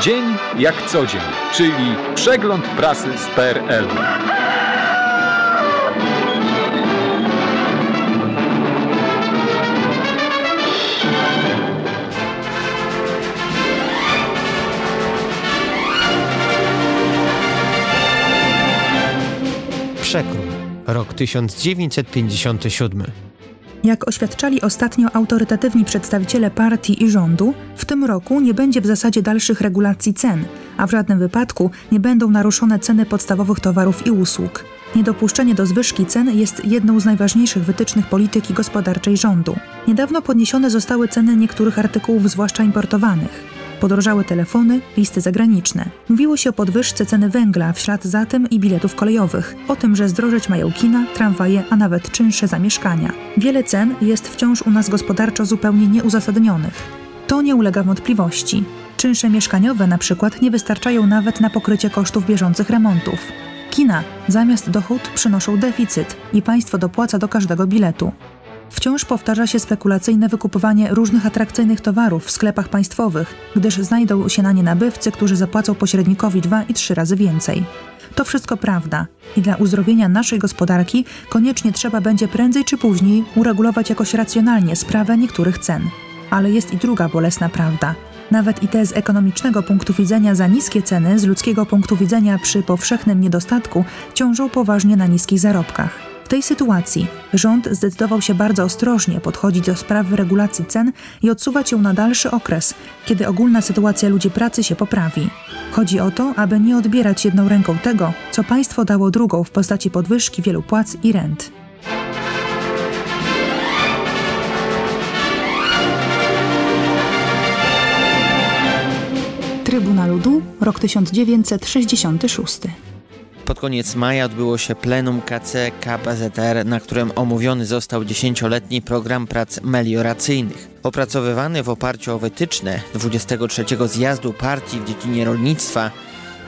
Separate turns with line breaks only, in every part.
Dzień jak co dzień, czyli przegląd prasy z PRL.
Przekrój. Rok 1957.
Jak oświadczali ostatnio autorytatywni przedstawiciele partii i rządu, w tym roku nie będzie w zasadzie dalszych regulacji cen, a w żadnym wypadku nie będą naruszone ceny podstawowych towarów i usług. Niedopuszczenie do zwyżki cen jest jedną z najważniejszych wytycznych polityki gospodarczej rządu. Niedawno podniesione zostały ceny niektórych artykułów, zwłaszcza importowanych. Podrożały telefony, listy zagraniczne. Mówiło się o podwyżce ceny węgla, w ślad za tym i biletów kolejowych. O tym, że zdrożeć mają kina, tramwaje, a nawet czynsze za mieszkania. Wiele cen jest wciąż u nas gospodarczo zupełnie nieuzasadnionych. To nie ulega wątpliwości. Czynsze mieszkaniowe na przykład nie wystarczają nawet na pokrycie kosztów bieżących remontów. Kina zamiast dochód przynoszą deficyt i państwo dopłaca do każdego biletu. Wciąż powtarza się spekulacyjne wykupywanie różnych atrakcyjnych towarów w sklepach państwowych, gdyż znajdą się na nie nabywcy, którzy zapłacą pośrednikowi dwa i trzy razy więcej. To wszystko prawda i dla uzdrowienia naszej gospodarki koniecznie trzeba będzie prędzej czy później uregulować jakoś racjonalnie sprawę niektórych cen. Ale jest i druga bolesna prawda. Nawet i te z ekonomicznego punktu widzenia za niskie ceny, z ludzkiego punktu widzenia przy powszechnym niedostatku, ciążą poważnie na niskich zarobkach. W tej sytuacji rząd zdecydował się bardzo ostrożnie podchodzić do sprawy regulacji cen i odsuwać ją na dalszy okres, kiedy ogólna sytuacja ludzi pracy się poprawi. Chodzi o to, aby nie odbierać jedną ręką tego, co państwo dało drugą w postaci podwyżki wielu płac i rent. Trybuna Ludu, rok 1966.
Pod koniec maja odbyło się plenum KC KPZR, na którym omówiony został dziesięcioletni program prac melioracyjnych. Opracowywany w oparciu o wytyczne 23 zjazdu partii w dziedzinie rolnictwa,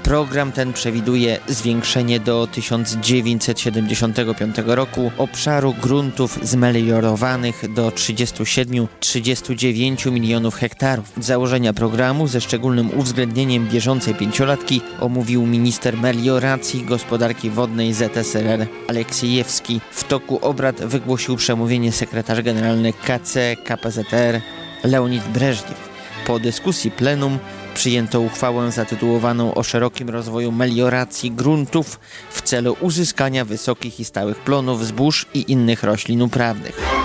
Program ten przewiduje zwiększenie do 1975 roku obszaru gruntów zmeliorowanych do 37-39 milionów hektarów. Założenia programu ze szczególnym uwzględnieniem bieżącej pięciolatki omówił minister melioracji gospodarki wodnej ZSRR Aleksiejewski. W toku obrad wygłosił przemówienie sekretarz generalny KC KPZR Leonid Breżniew. Po dyskusji plenum przyjęto uchwałę zatytułowaną o szerokim rozwoju melioracji gruntów w celu uzyskania wysokich i stałych plonów zbóż i innych roślin uprawnych.